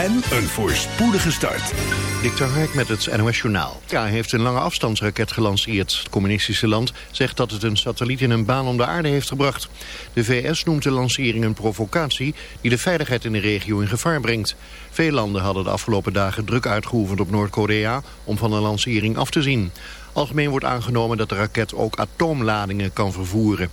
en een voorspoedige start. Dikter Hark met het NOS Journaal. Ja, heeft een lange afstandsraket gelanceerd. Het communistische land zegt dat het een satelliet in een baan om de aarde heeft gebracht. De VS noemt de lancering een provocatie die de veiligheid in de regio in gevaar brengt. Veel landen hadden de afgelopen dagen druk uitgeoefend op Noord-Korea om van de lancering af te zien. Algemeen wordt aangenomen dat de raket ook atoomladingen kan vervoeren.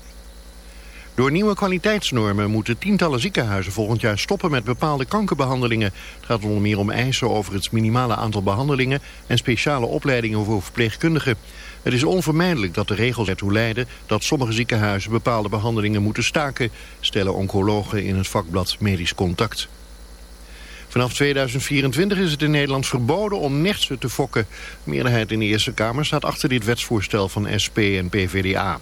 Door nieuwe kwaliteitsnormen moeten tientallen ziekenhuizen volgend jaar stoppen met bepaalde kankerbehandelingen. Het gaat onder meer om eisen over het minimale aantal behandelingen en speciale opleidingen voor verpleegkundigen. Het is onvermijdelijk dat de regels ertoe leiden dat sommige ziekenhuizen bepaalde behandelingen moeten staken, stellen oncologen in het vakblad Medisch Contact. Vanaf 2024 is het in Nederland verboden om nertsen te fokken. De meerderheid in de Eerste Kamer staat achter dit wetsvoorstel van SP en PVDA.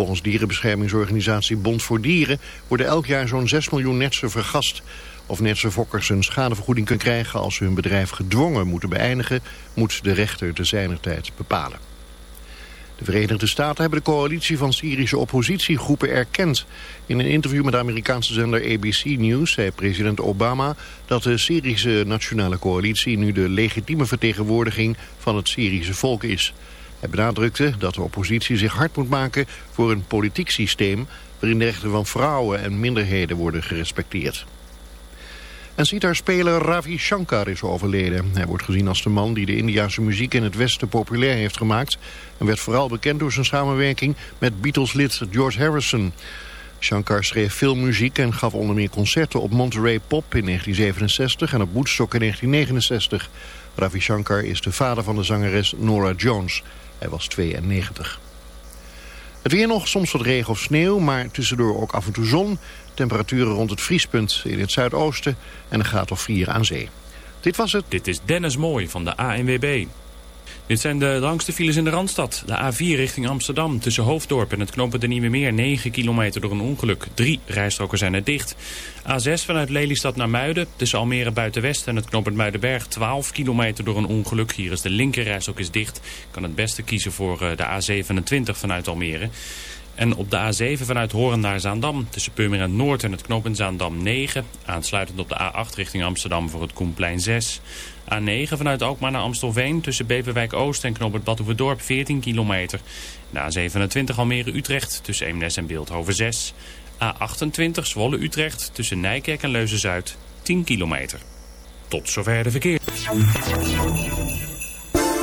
Volgens dierenbeschermingsorganisatie Bond voor Dieren worden elk jaar zo'n 6 miljoen netsen vergast. Of netsenfokkers een schadevergoeding kunnen krijgen als ze hun bedrijf gedwongen moeten beëindigen, moet de rechter te zijner tijd bepalen. De Verenigde Staten hebben de coalitie van Syrische oppositiegroepen erkend. In een interview met de Amerikaanse zender ABC News zei president Obama dat de Syrische Nationale Coalitie nu de legitieme vertegenwoordiging van het Syrische volk is. Hij benadrukte dat de oppositie zich hard moet maken voor een politiek systeem... waarin de rechten van vrouwen en minderheden worden gerespecteerd. En sitar-speler Ravi Shankar is overleden. Hij wordt gezien als de man die de Indiase muziek in het Westen populair heeft gemaakt... en werd vooral bekend door zijn samenwerking met Beatles-lid George Harrison. Shankar schreef veel muziek en gaf onder meer concerten op Monterey Pop in 1967 en op Woodstock in 1969. Ravi Shankar is de vader van de zangeres Nora Jones... Hij was 92. Het weer nog, soms wat regen of sneeuw, maar tussendoor ook af en toe zon. Temperaturen rond het vriespunt in het zuidoosten en een graad of 4 aan zee. Dit was het. Dit is Dennis Mooi van de ANWB. Dit zijn de langste files in de Randstad. De A4 richting Amsterdam tussen Hoofddorp en het knooppunt de Nieuwe Meer 9 kilometer door een ongeluk. Drie rijstroken zijn er dicht. A6 vanuit Lelystad naar Muiden tussen Almere Buitenwest en het knooppunt Muidenberg 12 kilometer door een ongeluk. Hier is de linkerrijstrook is dicht. Kan het beste kiezen voor eh, de A27 vanuit Almere. En op de A7 vanuit Horen naar Zaandam tussen Purmerend Noord en het knooppunt Zaandam 9. Aansluitend op de A8 richting Amsterdam voor het Koenplein 6. A9 vanuit Alkmaar naar Amstelveen tussen Beverwijk Oost en knooppunt Badhoevedorp 14 kilometer. De A27 Almere Utrecht tussen Eemnes en Beeldhoven 6. A28 Zwolle Utrecht tussen Nijkerk en Leuzen-Zuid 10 kilometer. Tot zover de verkeer.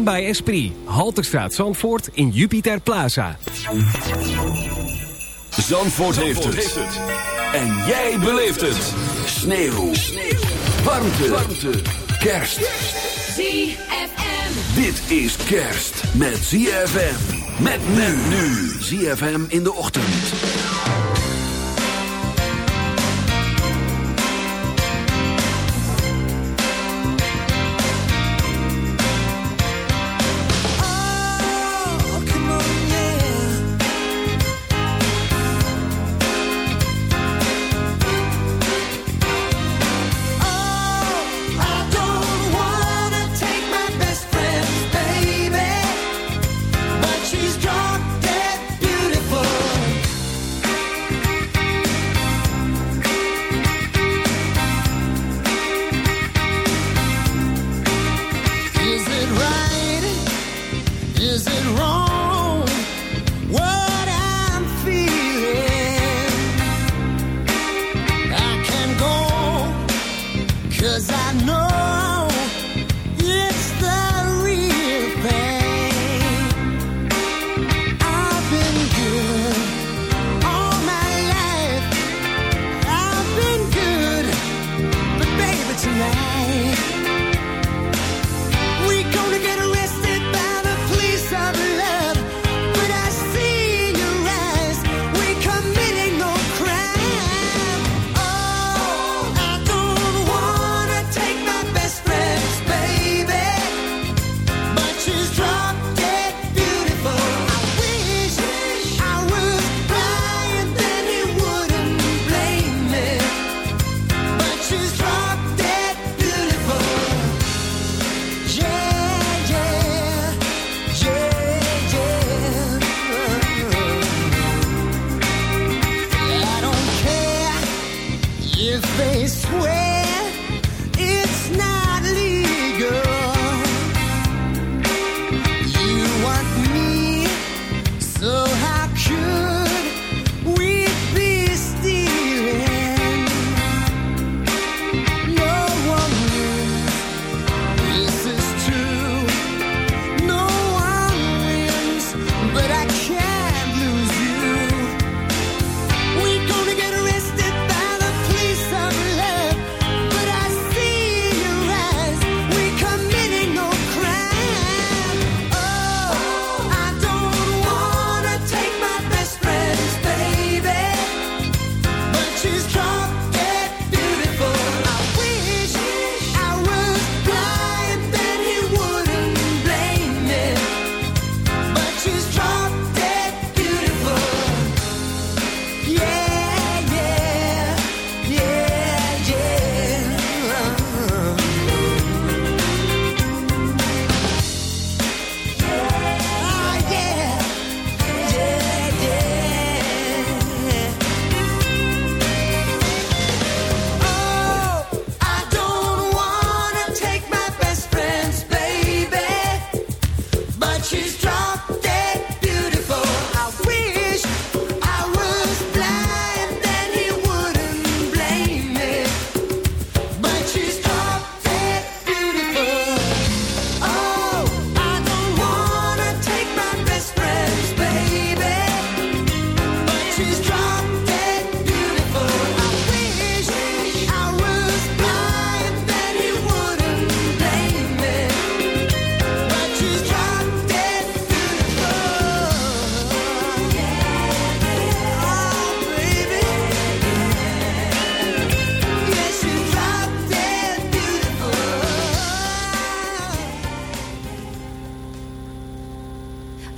bij by Esprit. Halterstraat Zandvoort in Jupiter Plaza. Zandvoort, heeft, het. En jij beleeft het. Sneeuw. Sneeuw. Warmte. Kerst. ZFM. Dit is kerst met ZFM. Met nu nu. ZFM in de ochtend.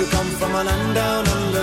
you come from a land down under.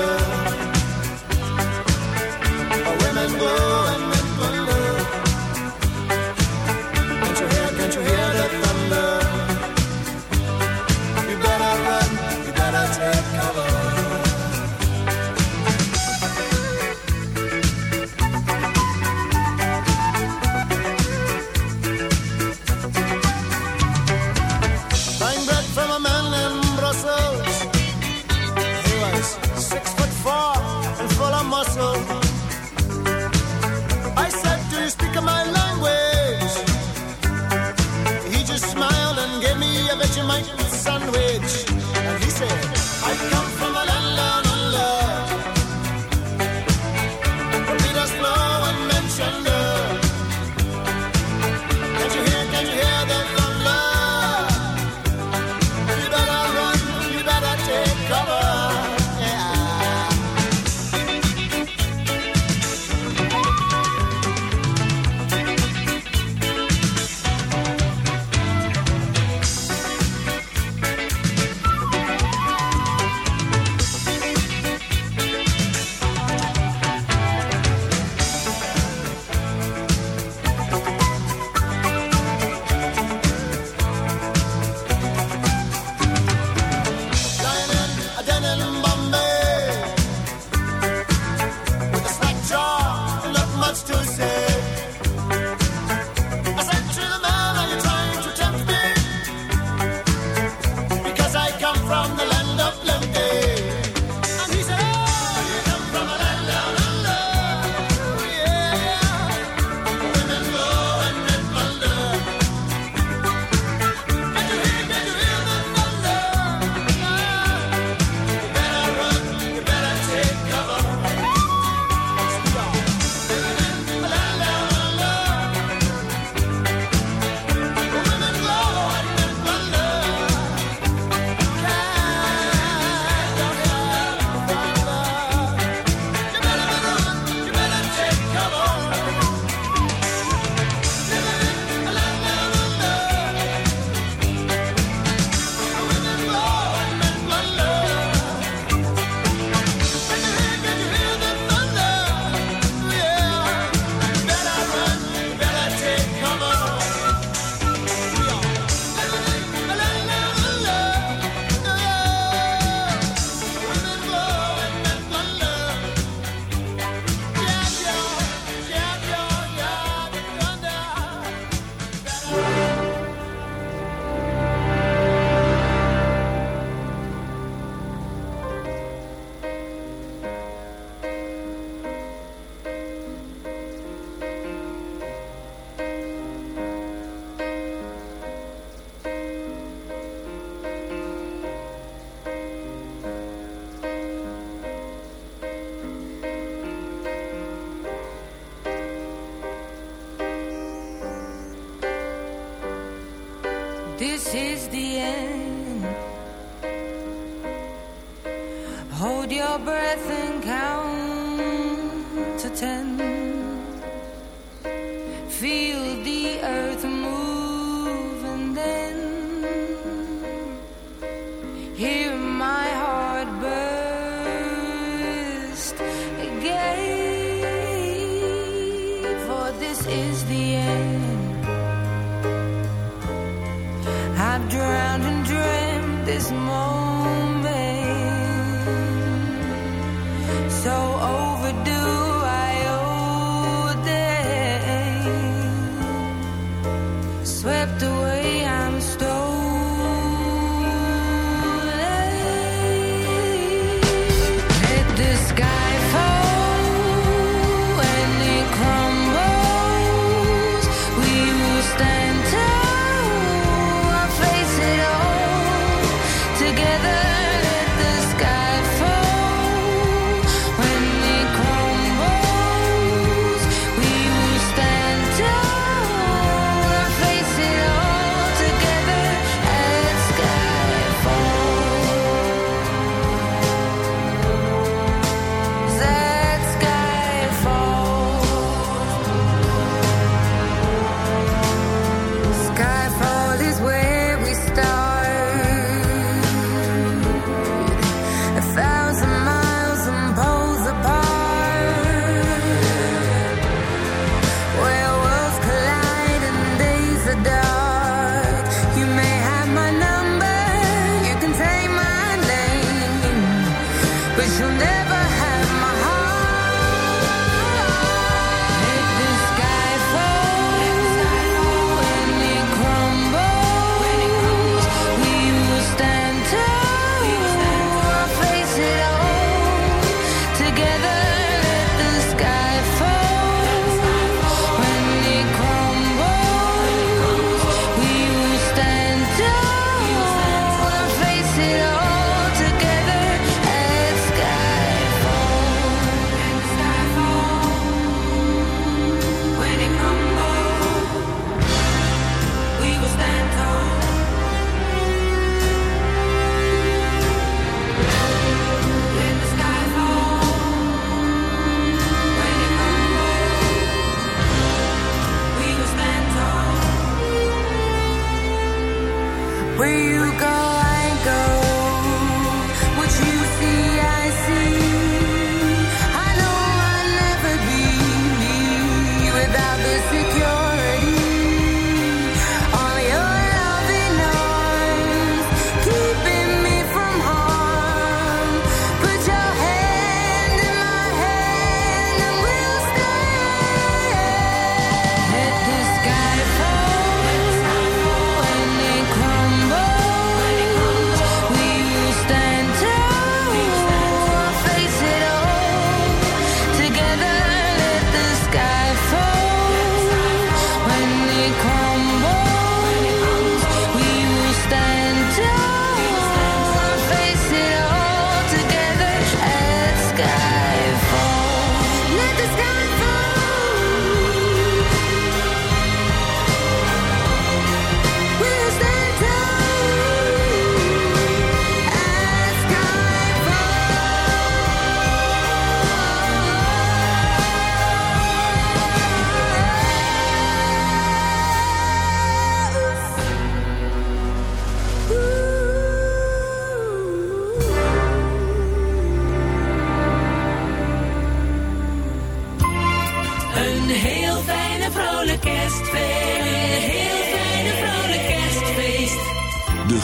is the end. I've drowned and dreamt this moment.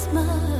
Christmas.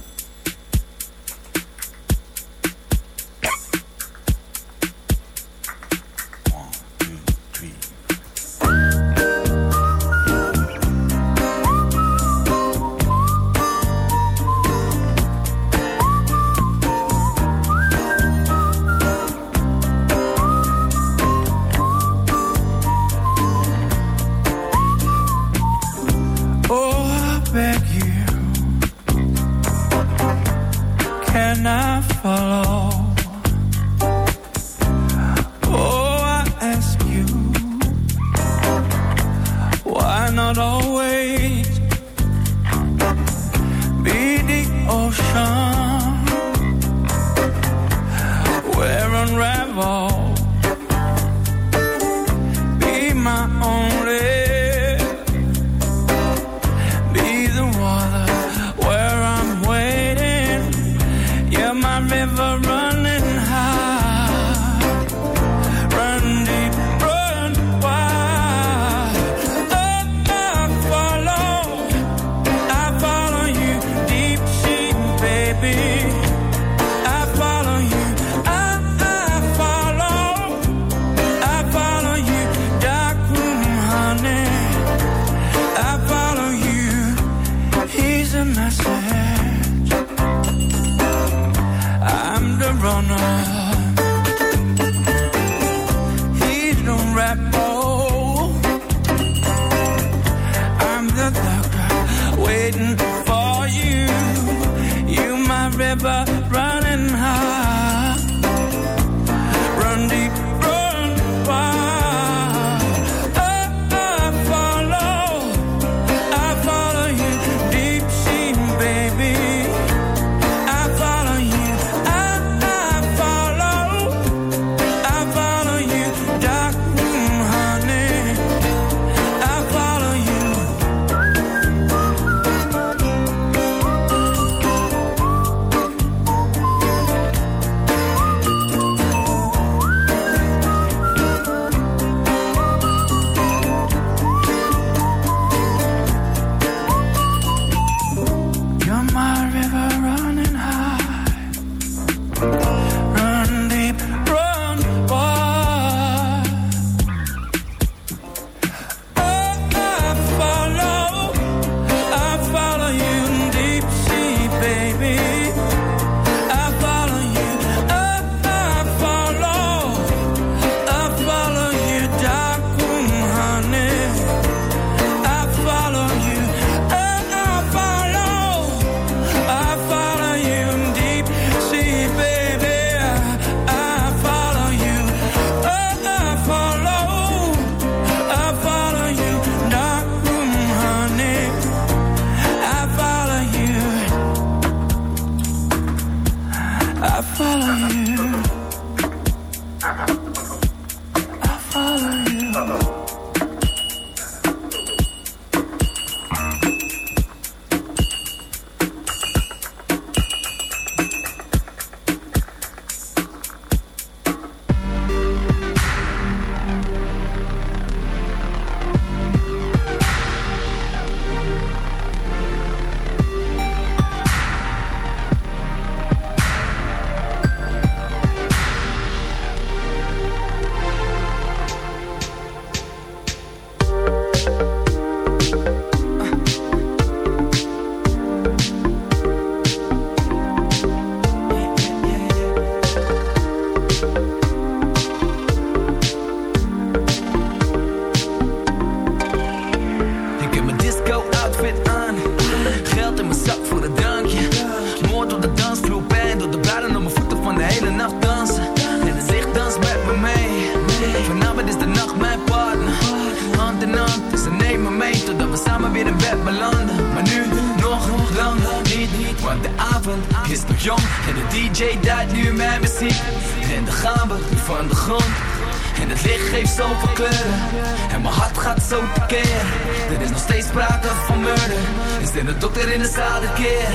Sprake van murder. Is dit de dokter in de zaal de keer?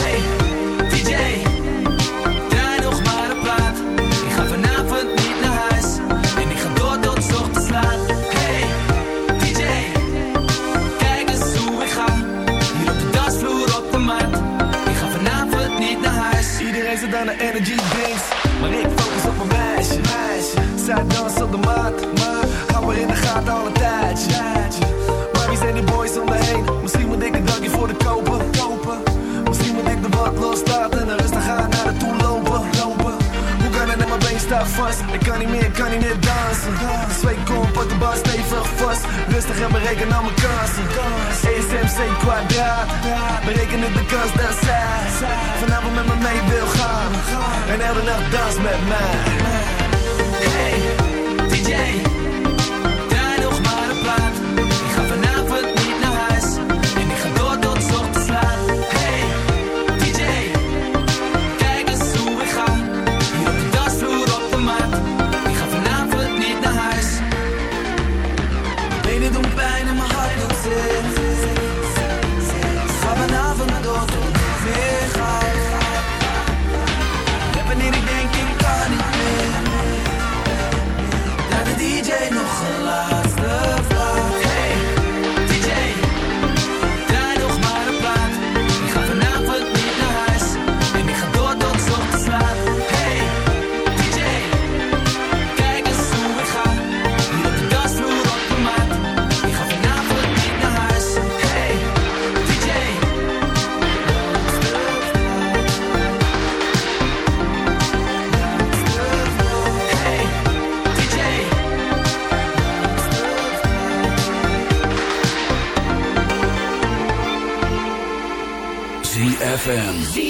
Hey, DJ Draai nog maar een plaat. Ik ga vanavond niet naar huis. En ik ga door tot 's ochtends laat. Hey, DJ Kijk eens hoe ik ga. Hier op de dansvloer op de mat. Ik ga vanavond niet naar huis. Iedereen zit aan de energy drinks. Maar ik focus op een meisje, meisje. Zij danst op de maat Maar hou in de gaten al een Zijn die boys om me heen? Misschien moet ik een drankje voor de kopen, kopen. Misschien moet ik de wat loslaten En rustig gaan naar de toe lopen, lopen. Hoe kan het met mijn been staat vast? Ik kan niet meer, ik kan niet meer dansen. Twee kom, pak de bar stevig vast. Rustig en bereken al mijn kansen. ESMC kwadraat. Bereken de kans dat zij Vanavond met me mee wil gaan. En elke nacht dans met mij. Hey, DJ, ZFM.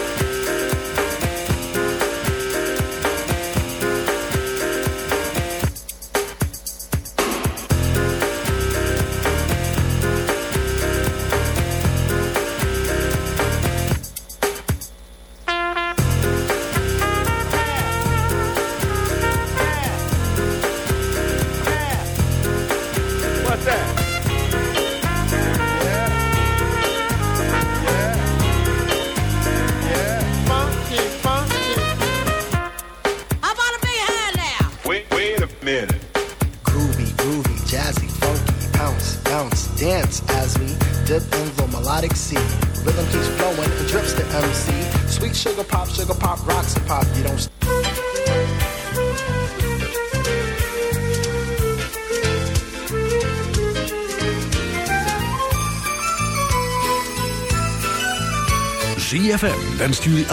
Julie